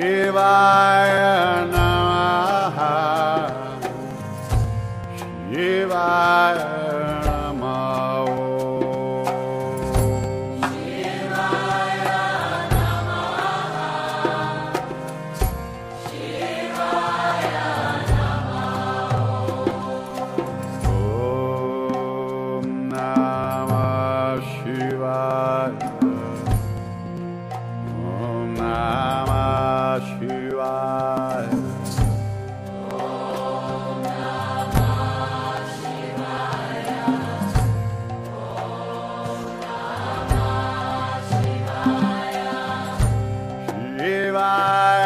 If I 祝い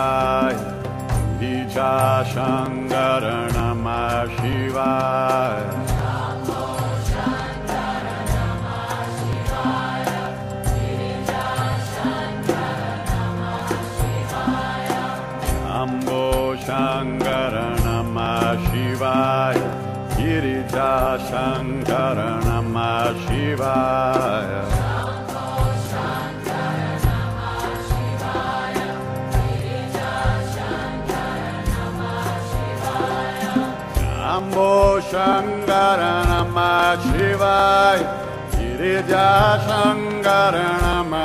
य िजाङ्गिवाय अम्बो शङ्करणमा शिवाय गिरिजा शङ्करमा शिवाय सङ्गरणमा शिवाय गिरिजा सङ्गरणमा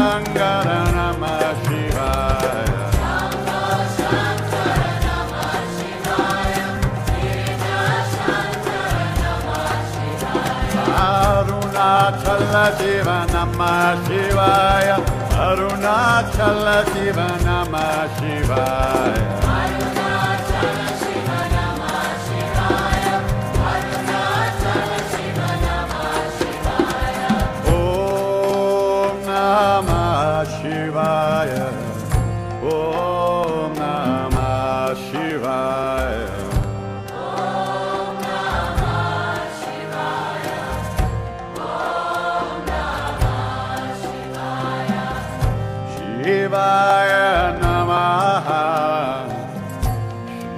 अरुणाचल नमः शिवाय अरुणाचल अरुणा शिवाय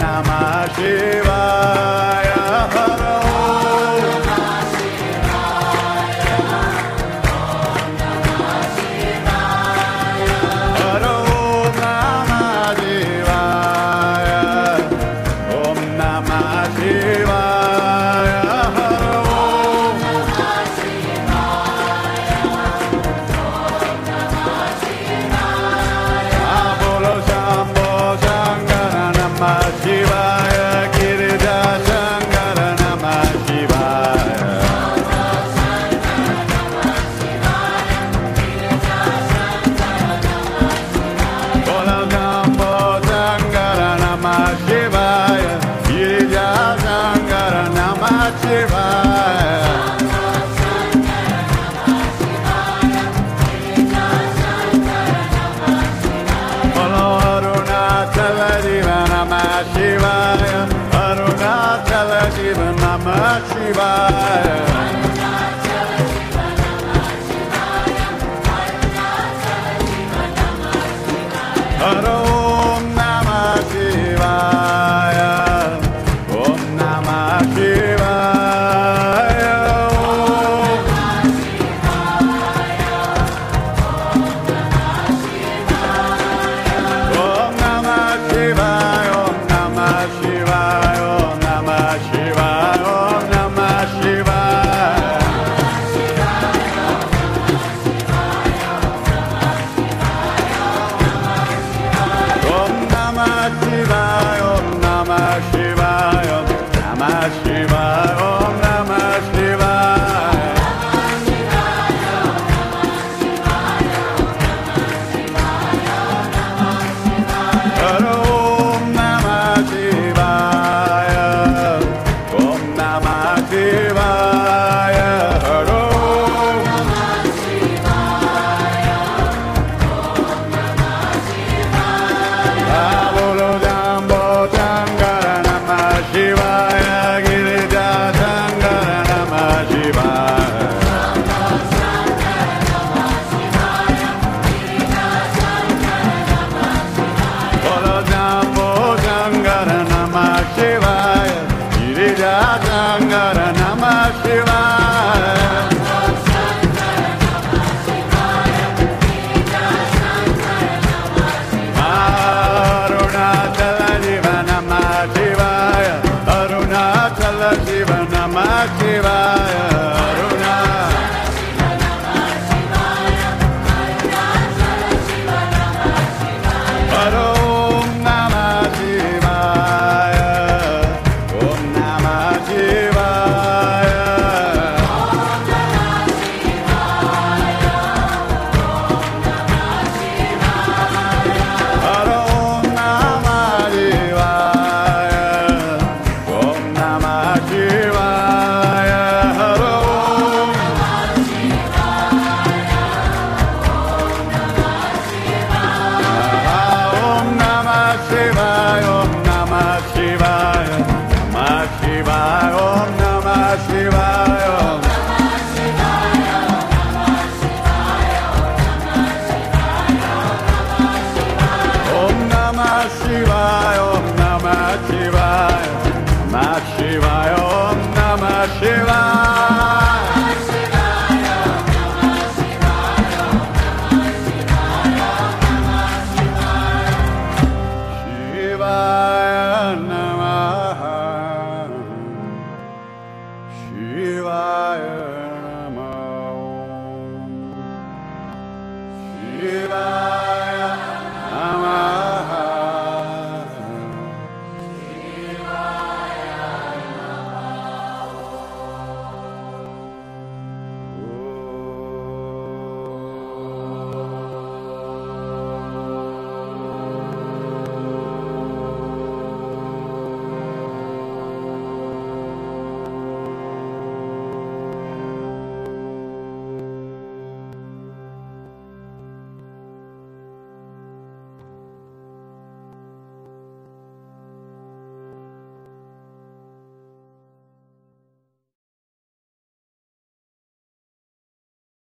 Namah Namah Shivaya. Shivaya